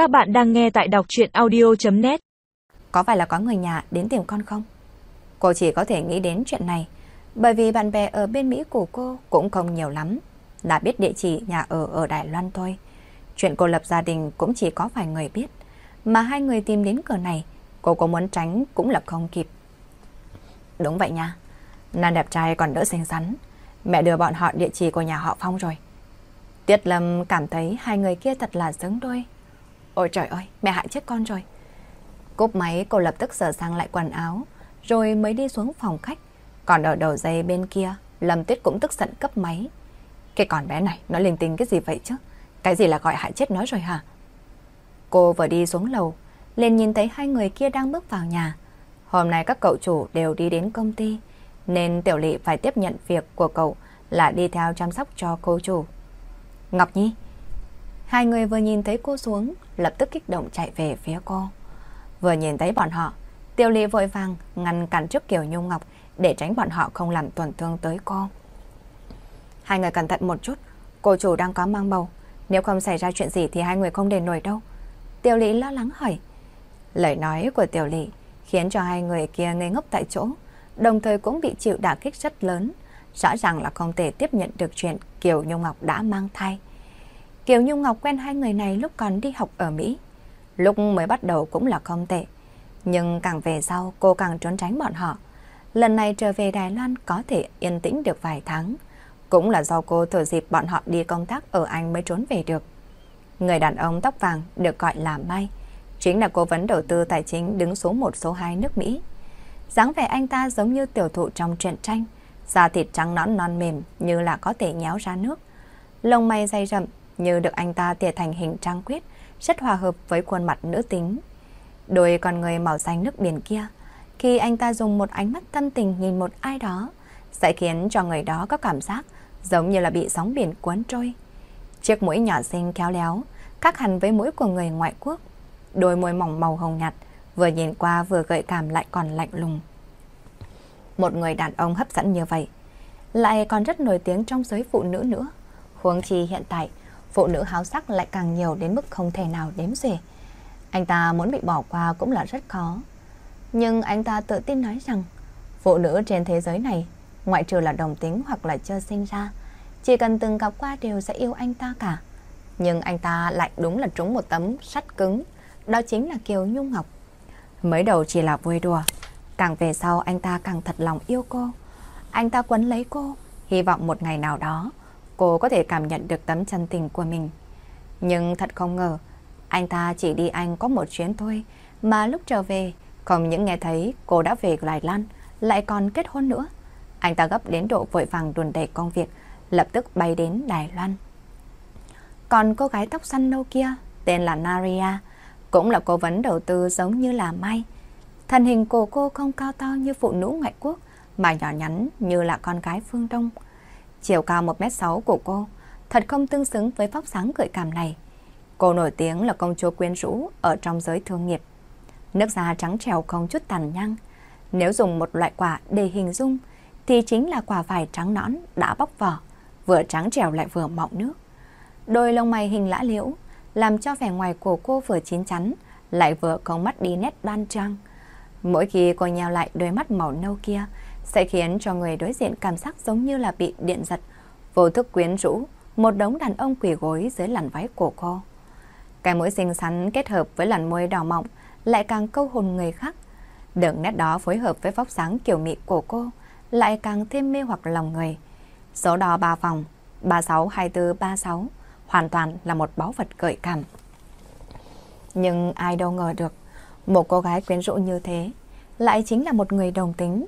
Các bạn đang nghe tại đọc chuyện audio.net Có phải là có người nhà đến tìm con không? Cô chỉ có thể nghĩ đến chuyện này, bởi vì bạn bè ở bên Mỹ của cô cũng không nhiều lắm. Đã biết địa chỉ nhà ở ở Đài Loan thôi. Chuyện cô lập gia đình cũng chỉ có vài người biết. Mà hai người tìm đến cửa này, cô có muốn tránh cũng là không kịp. Đúng vậy nha. Nam đẹp trai còn đỡ xinh xắn. Mẹ đưa bọn họ địa chỉ của nhà họ Phong rồi. Tiết Lâm cảm thấy hai người kia thật là xứng đôi. Ôi trời ơi, mẹ hại chết con rồi. Cúp máy cô lập tức sửa sang lại quần áo, rồi mới đi xuống phòng khách. Còn ở đầu dây bên kia, Lâm Tuyết cũng tức giận cấp máy. Cái con bé này, nó linh tinh cái gì vậy chứ? Cái gì là gọi hại chết nó rồi hả? Cô vừa đi xuống lầu, liền nhìn thấy hai người kia đang bước vào nhà. Hôm nay các cậu chủ đều đi đến công ty, nên Tiểu Lị phải tiếp nhận việc của cậu là đi theo chăm sóc cho cô chủ. Ngọc Nhi. Hai người vừa nhìn thấy cô xuống, lập tức kích động chạy về phía cô. Vừa nhìn thấy bọn họ, Tiêu Ly vội vàng ngăn cản trước Kiều Nhung Ngọc để tránh bọn họ không làm tổn thương tới cô. Hai người cẩn thận một chút, cô chủ đang có mang bầu. Nếu không xảy ra chuyện gì thì hai người không để nổi đâu. Tiêu Lý lo lắng hỏi. Lời nói của Tiểu Lý khiến cho hai người kia ngây ngốc tại chỗ, đồng thời cũng bị chịu đả kích rất lớn. Rõ ràng là không thể tiếp nhận được chuyện Kiều Nhung Ngọc đã mang thai. Kiều Nhung Ngọc quen hai người này lúc còn đi học ở Mỹ. Lúc mới bắt đầu cũng là không tệ. Nhưng càng về sau cô càng trốn tránh bọn họ. Lần này trở về Đài Loan có thể yên tĩnh được vài tháng. Cũng là do cô thừa dịp bọn họ đi công tác ở Anh mới trốn về được. Người đàn ông tóc vàng được gọi là Mai. Chính là cố vấn đầu tư tài chính đứng số 1 số 2 nước Mỹ. dáng vẻ anh ta giống như tiểu thụ trong truyện tranh. Da thịt trắng nõn, non mềm như là có thể nhéo ra nước. Lông mày dày rậm như được anh ta tỉa thành hình trang quyết, rất hòa hợp với khuôn mặt nữ tính. Đôi con người màu xanh nước biển kia, khi anh ta dùng một ánh mắt thân tình nhìn một ai đó, sẽ khiến cho người đó có cảm giác giống như là bị sóng biển cuốn trôi. Chiếc mũi nhỏ xinh khéo léo, khác hẳn với mũi của người ngoại quốc. Đôi môi mỏng màu hồng nhạt, vừa nhìn qua vừa gợi cảm lại còn lạnh lùng. Một người đàn ông hấp dẫn như vậy, lại còn rất nổi tiếng trong giới phụ nữ nữa. Huống chi hiện tại, phụ nữ háo sắc lại càng nhiều đến mức không thể nào đếm xuể. Anh ta muốn bị bỏ qua cũng là rất khó. Nhưng anh ta tự tin nói rằng, phụ nữ trên thế giới này, ngoại trừ là đồng tính hoặc là chưa sinh ra, chỉ cần từng gặp qua đều sẽ yêu anh ta cả. Nhưng anh ta lại đúng là trúng một tấm sắt cứng, đó chính là Kiều Nhung Ngọc. Mới đầu chỉ là vui đùa, càng về sau anh ta càng thật lòng yêu cô. Anh ta quấn lấy cô, hy vọng một ngày nào đó cô có thể cảm nhận được tấm chân tình của mình. Nhưng thật không ngờ, anh ta chỉ đi Anh có một chuyến thôi, mà lúc trở về, không những nghe thấy cô đã về Đài Loan, lại còn kết hôn nữa. Anh ta gấp đến độ vội vàng đùn đẩy công việc, lập tức bay đến Đài Loan. Còn cô gái tóc xanh nâu kia, tên là Naria, cũng là cố vấn đầu tư giống như là Mai. Thân hình của cô không cao to như phụ nữ ngoại quốc, mà nhỏ nhắn như là con gái phương Đông. Chiều cao 1m6 của cô, thật không tương xứng với vóc sáng gợi cảm này. Cô nổi tiếng là công chúa quyến rũ ở trong giới thương nghiệp. Nước da trắng trèo không chút tàn nhang. Nếu dùng một loại quả để hình dung, thì chính là quả vải trắng nõn đã bóc vỏ, vừa trắng trèo lại vừa mọng nước. Đôi lông mày hình lã liễu, làm cho vẻ ngoài của cô vừa chín chắn, lại vừa không mất đi nét đoan trang. Mỗi khi cô nhào lại đôi mắt màu nâu kia, sẽ khiến cho người đối diện cảm giác giống như là bị điện giật, vô thức quyến rũ, một đống đàn ông quỳ gối dưới làn váy của cô. Cái mũi xinh xắn kết hợp với làn môi đỏ mọng lại càng câu hồn người khác. Đường nét đó phối hợp với vóc sáng kiểu mị của cô lại càng thêm mê hoặc lòng người. Số đo ba phòng, 36, 24, 36 hoàn toàn là một báu vật gợi cảm. Nhưng ai đâu ngờ được, một cô gái quyến rũ như thế lại chính là một người đồng tính.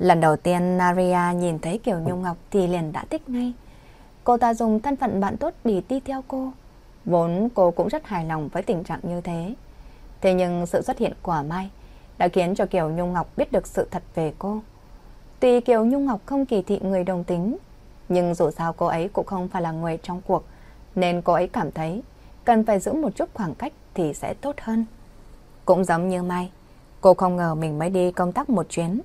Lần đầu tiên Naria nhìn thấy Kiều Nhung Ngọc thì liền đã thích ngay. Cô ta dùng thân phận bạn tốt để đi theo cô. Vốn cô cũng rất hài lòng với tình trạng như thế. Thế nhưng sự xuất hiện của Mai đã khiến cho Kiều Nhung Ngọc biết được sự thật về cô. Tuy Kiều Nhung Ngọc không kỳ thị người đồng tính, nhưng dù sao cô ấy cũng không phải là người trong cuộc, nên cô ấy cảm thấy cần phải giữ một chút khoảng cách thì sẽ tốt hơn. Cũng giống như Mai, cô không ngờ mình mới đi công tác một chuyến,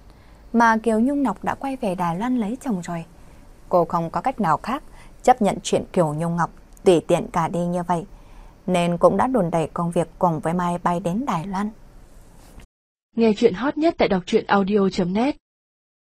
mà Kiều Nhung Ngọc đã quay về Đài Loan lấy chồng rồi. Cô không có cách nào khác chấp nhận chuyện Kiều Nhung Ngọc tùy tiện cả đi như vậy. nên cũng đã đồn đẩy công việc cùng với Mai bay đến Đài Loan. Nghe chuyện hot nhất tại đọc truyện audio.net